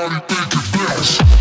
Everybody take it bounce.